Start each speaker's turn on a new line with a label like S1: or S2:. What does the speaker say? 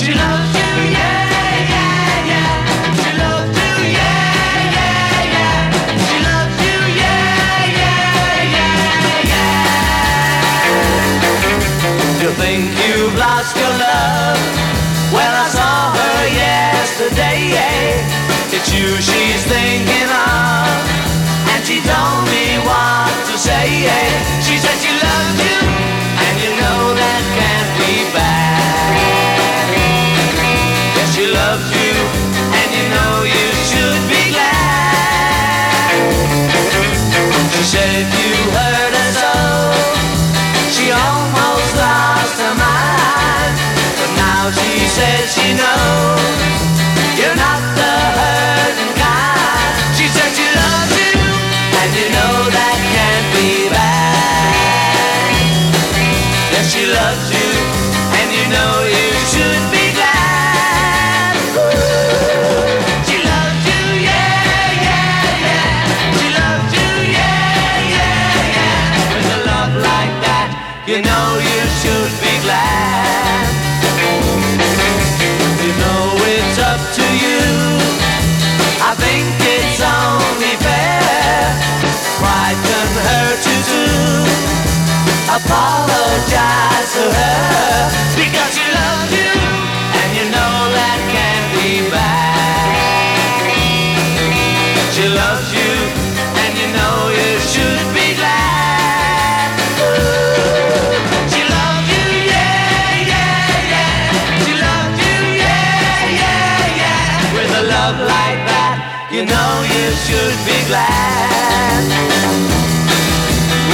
S1: It's you yeah, yeah, yeah. She loves you, yeah, yeah, yeah. She loves you, yeah, yeah, yeah, yeah. You'll think you've lost your love? Well, I saw her yesterday, yeah. Tick she's thinking of, says she knows you're not the hurting kind. She said she loves you, and you know that can't be bad. Yes, she loves you, and you know you should be glad. She loves you, yeah, yeah, yeah. She loves you, yeah, yeah, yeah. With a love like that, you know you should be glad. Can hurt you too. Apologize to her because she loves you, and you know that can't be bad. She loves you, and you know you should be glad. She loves you, yeah, yeah, yeah. She loves you, yeah, yeah, yeah. With a love like that, you know you should be glad.